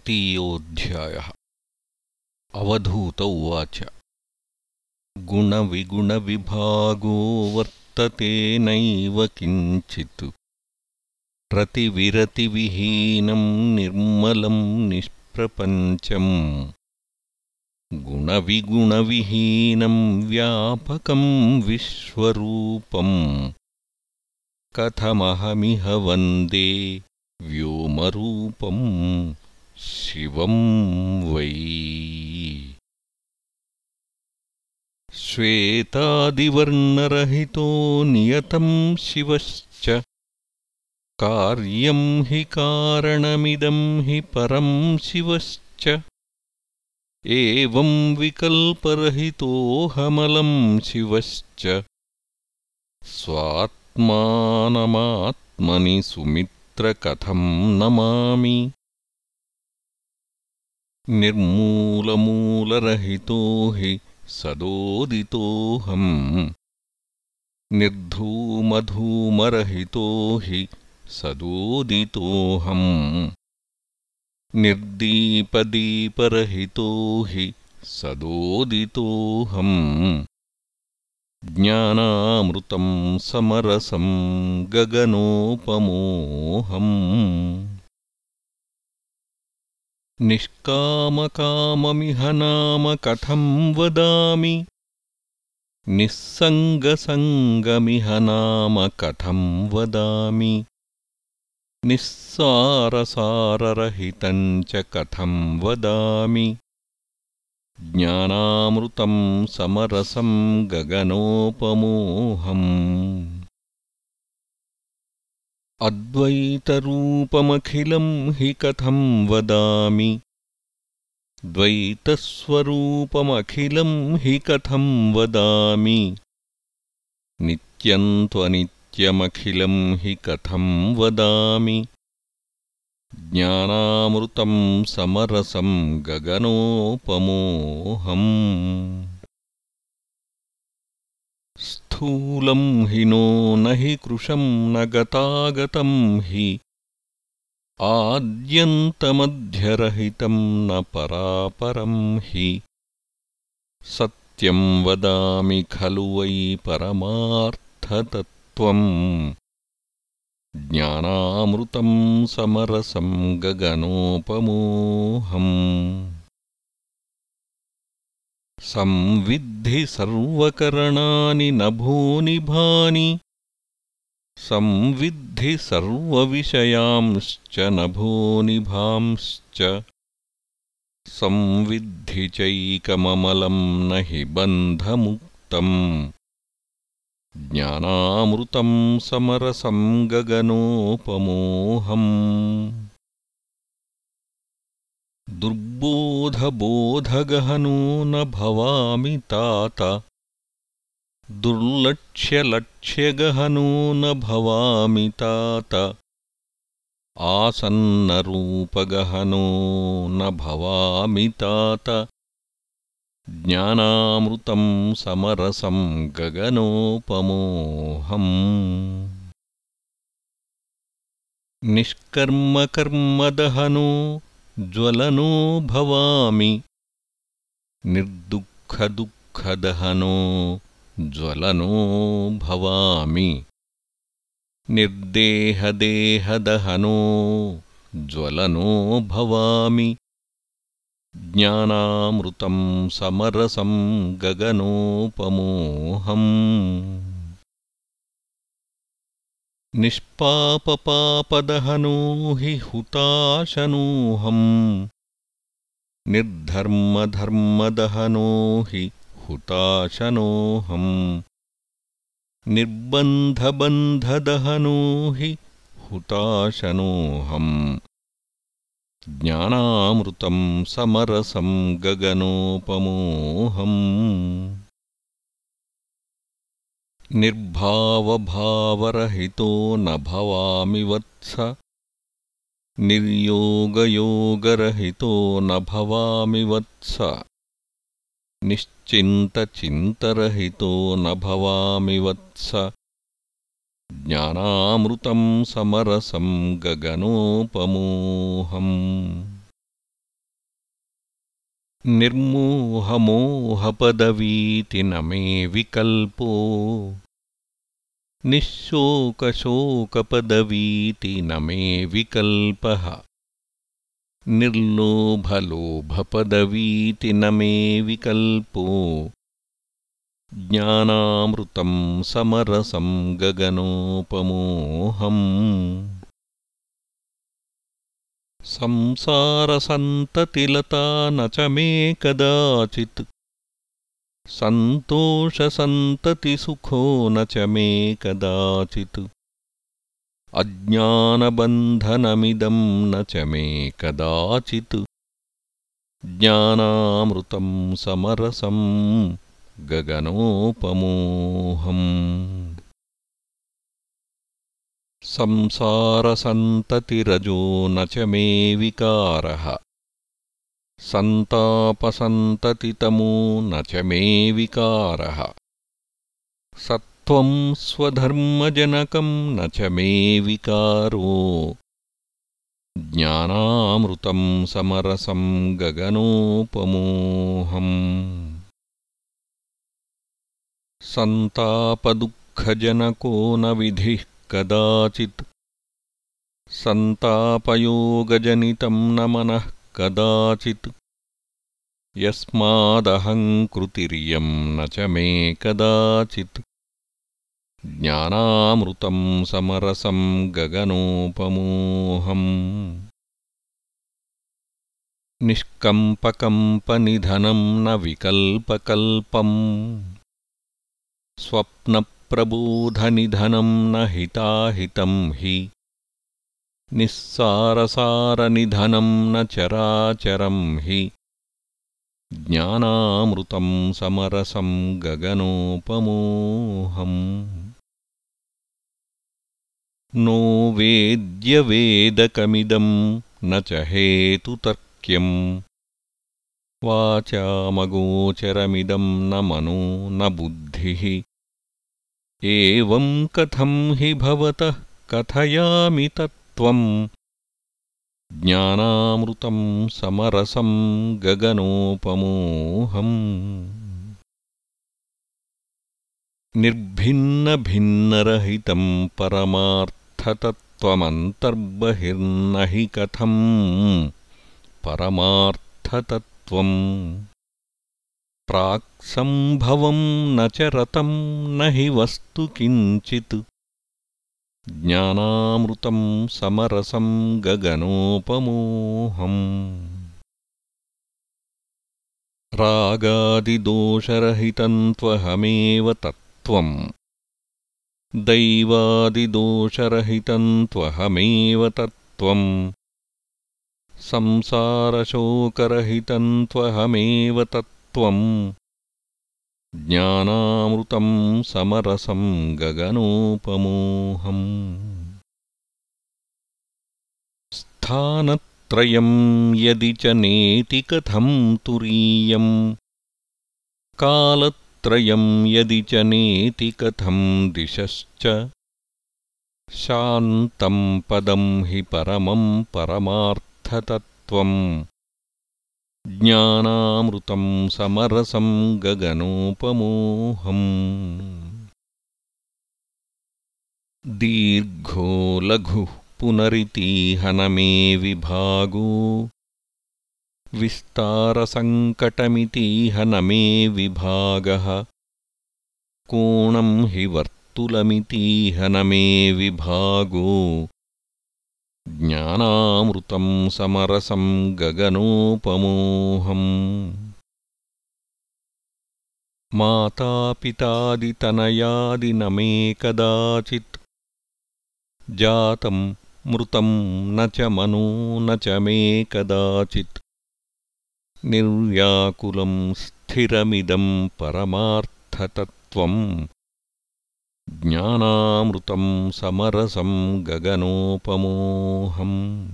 तृतीयोऽध्यायः। अवधूत उवाच। गुणविगुणविभागो वर्तते नैव किञ्चित्। रतिविरतिविहीनं निर्मलं निष्प्रपञ्चम्। गुणविगुणविहीनं व्यापकं विश्वरूपम्। कथमहमिह वन्दे व्योमरूपम् शिवं वै श्वेतादिवर्णरहितो नियतं शिवश्च कार्यं हि कारणमिदं हि परं शिवश्च एवं विकल्परहितोऽहमलं शिवश्च स्वात्मानमात्मनि सुमित्रकथं नमामि निर्मूलमूलरहितो हि सदोदितोऽहम्। निर्धूमधूमरहितो हि सदोदितोऽहम्। निर्दीपदीपरहितो हि सदोदितोऽहम्। ज्ञानामृतं समरसं गगनोपमोऽहम् निष्कामकाममिह नाम कथं वदामि। निःसङ्गसङ्गमिह नाम कथं वदामि। निःसारसाररहितं च कथं वदामि। ज्ञानामृतं समरसं गगनोपमोऽहम् अद्वैतरूपमखिलं हि कथं वदामि? द्वैतस्वरूपमखिलं हि कथं वदामि? नित्यं त्वनित्यमखिलं हि कथं वदामि? ज्ञानामृतं समरसं गगनोपमोऽहम् स्थूलं हि नो न हि कृशं न गतागतं हि आद्यन्तमध्यरहितं न परापरं हि सत्यं वदामि खलु वै परमार्थतत्त्वम् ज्ञानामृतं समरसं गगनोपमोऽहम् संविद्धि सर्वकरणानि नभोनिभानि संविद्धि सर्वविषयांश्च नभोनिभांश्च संविद्धि चैकममलं न हि बन्धमुक्तम्। ज्ञानामृतं समरसं गगनोपमोऽहम् दुर्बोधबोधगहनो न भवामि तात। दुर्लक्ष्यलक्ष्यगहनो न भवामि तात। आसन्नरूपगहनो न भवामि तात। ज्ञानामृतं समरसं गगनोपमोऽहम् निष्कर्मकर्मदहनो ज्वलनो भवामि निर्दुःखदुःखदहनो ज्वलनो भवामि निर्देहदेहदहनो ज्वलनो भवामि ज्ञानामृतं समरसं गगनोपमोऽहम् निष्पापपापदहनो हि हुताशनोऽहम् निर्धर्मधर्मदहनो हि हुताशनोऽहम् निर्बन्धबन्धदहनो हि हुताशनोऽहम् ज्ञानामृतं समरसं गगनोपमोऽहम् निर्भावभावरहितो न भवामि वत्स। निर्योगयोगरहितो न भवामि वत्स। निश्चिन्तचिन्तरहितो न भवामि वत्स। ज्ञानामृतं समरसं गगनोपमोऽहम् निर्मोहमोहपदवीति न मे विकल्पो। निःशोकशोकपदवीति न मे विकल्पः। निर्लोभलोभपदवीति न मे विकल्पो। ज्ञानामृतं समरसं गगनोपमोऽहम् संसारसन्ततिलता न च मे कदाचित्। सन्तोषसन्ततिसुखो न च मे कदाचित्। अज्ञानबन्धनमिदं न च मे कदाचित्। ज्ञानामृतं समरसं गगनोपमोऽहम् संसारसन्ततिरजो न च मे विकारः सन्तापसन्ततितमो न च मे विकारः सत्त्वं स्वधर्मजनकं न च मे विकारो ज्ञानामृतं समरसं गगनोपमोऽहम् सन्तापदुःखजनको न विधिः कदाचित् सन्तापयोगजनितं न मनः कदाचित् यस्मादहङ्कृतिर्यं न च मे कदाचित् ज्ञानामृतं समरसं गगनोपमोऽहम् निष्कम्पकम्पनिधनं न विकल्पकल्पम् स्वप्नप्रबोधनिधनं न हिताहितं हि। निःसारसारनिधनं न चराचरं हि। ज्ञानामृतं समरसं गगनोपमोऽहम् नो वेद्यवेदकमिदं न च हेतुतर्क्यम्। वाचामगोचरमिदं न मनो न बुद्धिः एवं कथं हि भवतः कथयामि तत्त्वम्? ज्ञानामृतं समरसं गगनोपमोऽहम् निर्भिन्नभिन्नरहितं परमार्थतत्त्वमन्तर्बहिर्न हि कथम्? परमार्थतत्त्वम् प्राक्सम्भवं न च रतं न हि वस्तु किञ्चित्। ज्ञानामृतं समरसं गगनोपमोऽहम् रागादिदोषरहितं त्वहमेव तत्त्वम् दैवादिदोषरहितं त्वहमेव तत्त्वम्। संसारशोकरहितं त्वहमेव तत्त्वम् त्वम् ज्ञानामृतं समरसं गगनोपमोऽहम् स्थानत्रयं यदि च नेति कथं तुरीयम् कालत्रयं यदि च नेति कथं दिशश्च शान्तं पदं हि परमं परमार्थतत्त्वम् ज्ञानामृतं समरसं गगनोपमोऽहम् दीर्घो लघुः पुनरितीह न मे विभागो। विस्तारसङ्कटमितीह न मे विभागः। कोणं हि वर्तुलमितीह न मे विभागो ज्ञानामृतं समरसं गगनोपमोऽहम् मातापितादितनयादि न मे कदाचित् जातं मृतं न च मनो न च मे कदाचित् निर्व्याकुलं स्थिरमिदं परमार्थतत्त्वम् ज्ञानामृतं समरसं गगनोपमोऽहम्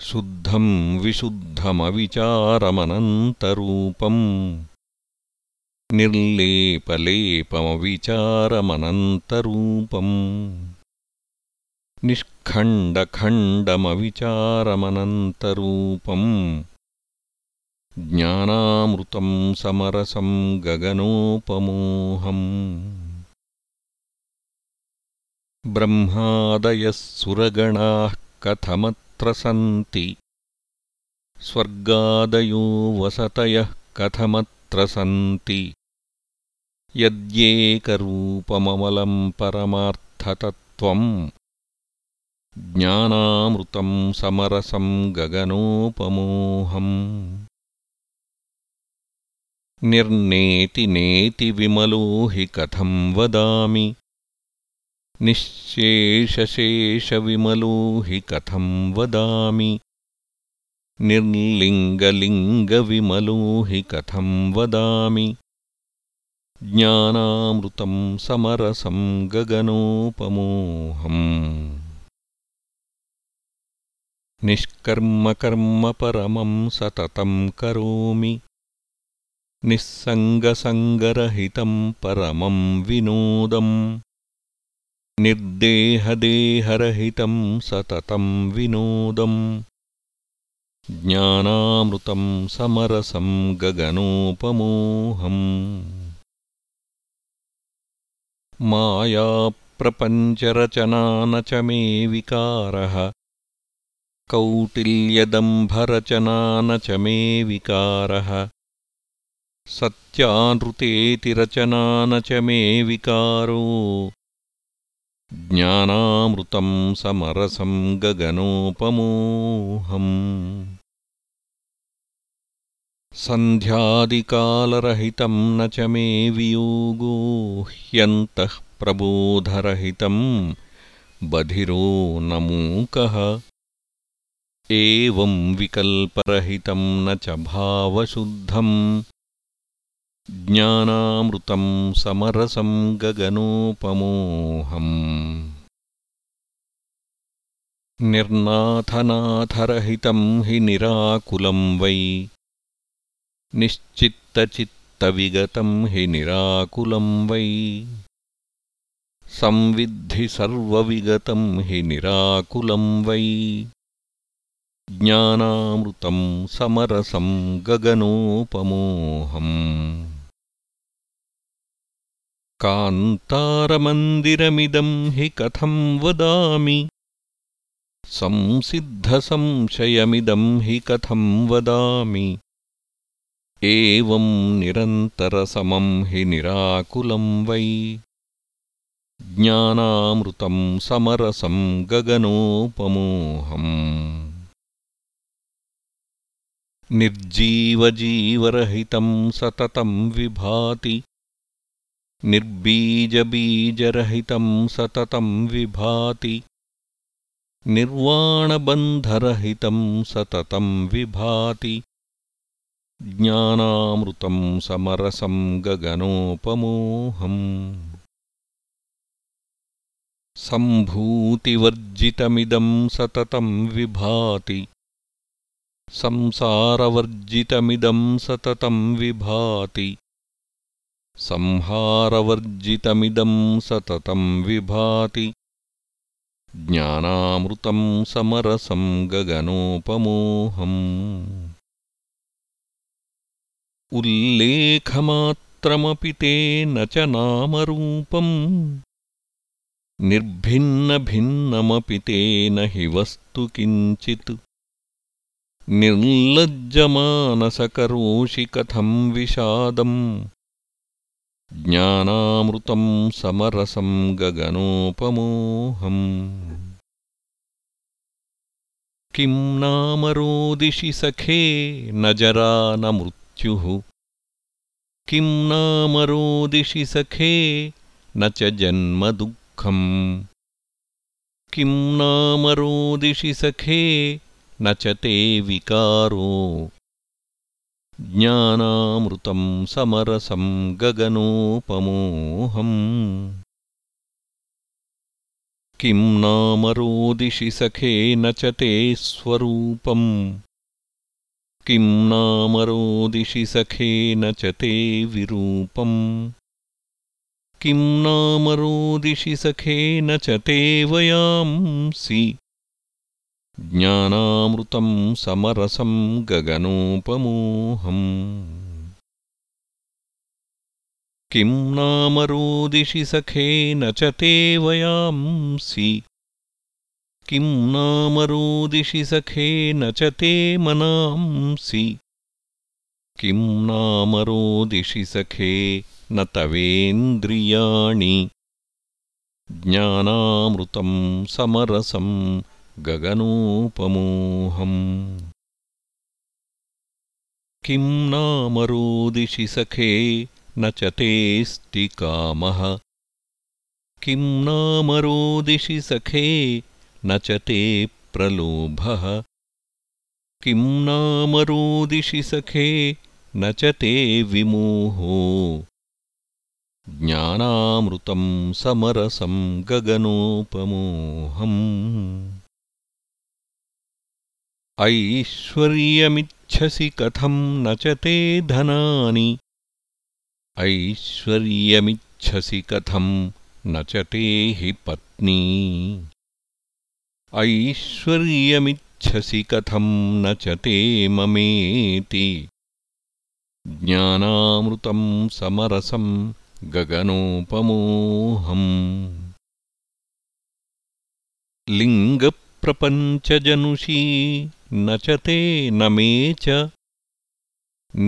शुद्धं विशुद्धमविचारमनन्तरूपम्। निर्लेपलेपमविचारमनन्तरूपम्। निष्खण्डखण्डमविचारमनन्तरूपम् ज्ञानामृतं समरसं गगनोपमोऽहम् ब्रह्मादयः सुरगणाः कथमत्र सन्ति? स्वर्गादयो वसतयः कथमत्र सन्ति? यद्येकरूपममलं परमार्थतत्त्वम्। ज्ञानामृतं समरसं गगनोपमोऽहम् निर्नेति नेति विमलो हि कथं वदामि? निःशेषशेषविमलो हि कथं वदामि? निर्लिङ्गलिङ्गविमलो हि कथं वदामि? ज्ञानामृतं समरसं गगनोपमोऽहम् निष्कर्मकर्मपरमं सततं करोमि निःसङ्गसङ्गरहितं परमं विनोदम् निर्देहदेहरहितं सततं विनोदम् ज्ञानामृतं समरसं गगनोपमोऽहम् न च मे विकारः कौटिल्यदम्भरचना न च मे विकारः सत्यानृतेतिरचना न च मे विकारो ज्ञानामृतं समरसं गगनोपमोऽहम् सन्ध्यादिकालरहितं न च मे वियोगो ह्यन्तः प्रबोधरहितं बधिरो न मूकः एवं विकल्परहितं न च भावशुद्धम् ज्ञानामृतं समरसं गगनोपमोऽहम् निर्नाथनाथरहितं हि निराकुलं वै। निश्चित्तचित्तविगतं हि निराकुलं वै। संविद्धि सर्वविगतं हि निराकुलं वै। ज्ञानामृतं समरसं गगनोपमोऽहम् कान्तारमन्दिरमिदं हि कथं वदामि? संसिद्धसंशयमिदं हि कथं वदामि? एवं निरन्तरसमं हि निराकुलं वै। ज्ञानामृतं समरसं गगनोपमोऽहम् निर्जीवजीवरहितं सततं विभाति निर्बीजबीजरहितं सततं विभाति। निर्वाणबन्धरहितं सततं विभाति। ज्ञानामृतं समरसं गगनोपमोऽहम् सम्भूतिवर्जितमिदं सततं विभाति। संसारवर्जितमिदं सततं विभाति संहारवर्जितमिदं सततं विभाति। ज्ञानामृतं समरसं गगनोपमोऽहम् उल्लेखमात्रमपि ते न च नामरूपम्। निर्भिन्नभिन्नमपि तेन हि वस्तु किञ्चित्। निर्लज्जमानसकरोषि कथं विषादम् ज्ञानामृतं समरसं गगनोपमोऽहम् किं नामरोदिषि सखे न जरा न मृत् किं नामरोदिषि सखे न च जन्मदुःखम् किं नामरोदिषि सखे न च ते विकारो ज्ञानामृतं समरसं गगनोपमोऽहम् किं नामरोदिषि सखे न ते स्वरूपम्? किं नामरोदिषि सखेन च ते विरूपम्? किं नामरोदिषि सखेन च ते वयांसि ज्ञानामृतं समरसं गगनोपमोहम्। किं नामरोदिषि सखे ते वयांसि? किं नामरोदिषि सखे ते मनांसि? किं नामरोदिषि सखे न तवेन्द्रियाणि? ज्ञानामृतं समरसं गगनोपमोहम्। किं नामरोदिषि सखे न च तेऽस्ति कामः। किं नामरोदिषि सखे न च ते प्रलोभः। किं नामरोदिषि सखे न च ते विमोहो। ज्ञानामृतं समरसं गगनोपमोहम् ऐश्वर्यमिच्छसि कथं न च ते धनानि? ऐश्वर्यमिच्छसि कथं न च ते हि पत्नी? ऐश्वर्यमिच्छसि कथं न च ते ममेति? ज्ञानामृतं समरसं गगनोपमोहम्। लिङ्गप्रपञ्चजनुषी न च ते न मे च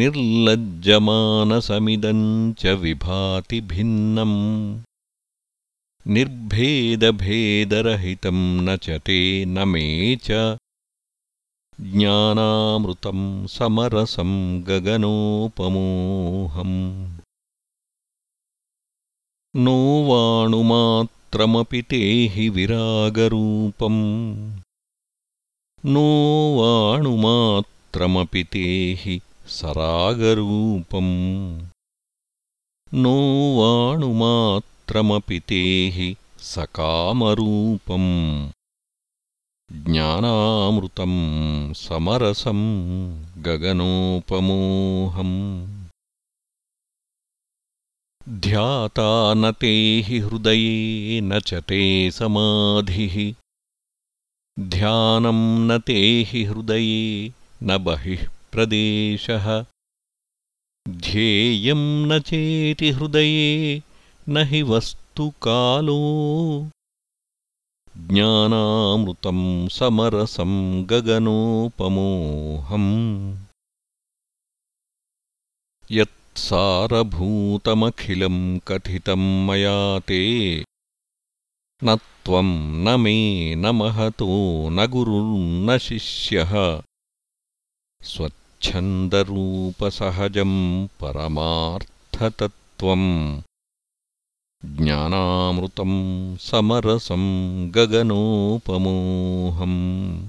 निर्लज्जमानसमिदम् च विभाति भिन्नम् निर्भेदभेदरहितं न च ते न मे च ज्ञानामृतं समरसं गगनोपमोहम् नो वाणुमात्रमपि ते हि विरागरूपम् नो वाणुमात्रमपि ते हि सरागरूपम्। नो वाणुमात्रमपि ते हि सकामरूपम्। ज्ञानामृतं समरसं गगनोपमोहम्। ध्याता न ते हि हृदये न च ते समाधिः ध्यानं न ते हि हृदये न बहिः प्रदेशः। ध्येयं न चेति हृदये न हि वस्तुकालो ज्ञानामृतं समरसं गगनोपमोहम्। यत् सारभूतमखिलं कथितं मया ते न त्वं न मे न महतो न गुरुर्न शिष्यः। स्वच्छन्दरूपसहजं परमार्थतत्त्वम्। ज्ञानामृतं समरसं गगनोपमोहम्।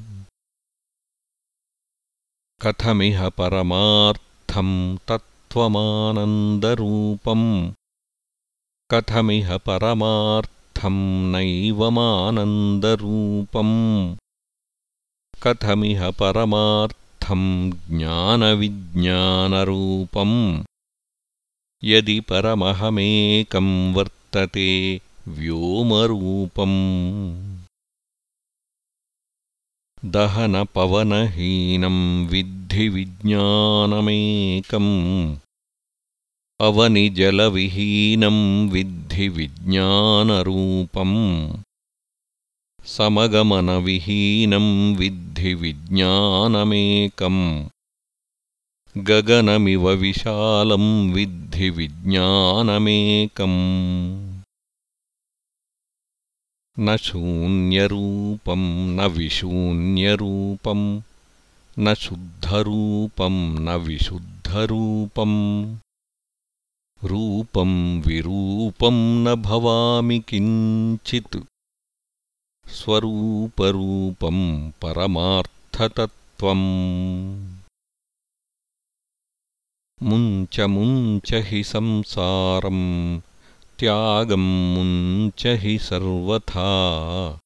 कथमिह परमार्थं तत् त्वमानन्दरूपम् कथमिह परमार्थं नैवमानन्दरूपम् कथमिह परमार्थं ज्ञानविज्ञानरूपम्। यदि परमहमेकं वर्तते व्योमरूपम्। दहनपवनहीनं विद्धि विज्ञानमेकम् अवनिजलविहीनं विद्धि विज्ञानरूपम् समगमनविहीनं विद्धि विज्ञानमेकम् गगनमिव विशालं विद्धि विज्ञानमेकम् न शून्यरूपं न विशून्यरूपं न शुद्धरूपं न विशुद्धरूपम् रूपं विरूपं न भवामि किञ्चित्। स्वरूपरूपं परमार्थतत्त्वम्। मुञ्च मुञ्च हि संसारं त्यागं मुञ्च हि सर्वथा।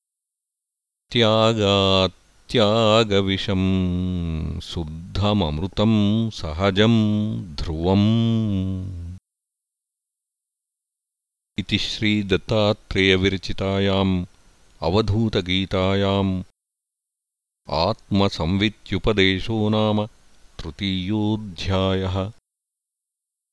त्यागात्यागविषं शुद्धममृतं सहजं ध्रुवम् इति श्रीदत्तात्रेयविरचितायाम् अवधूतगीतायाम् आत्मसंवित्युपदेशो नाम तृतीयोऽध्यायः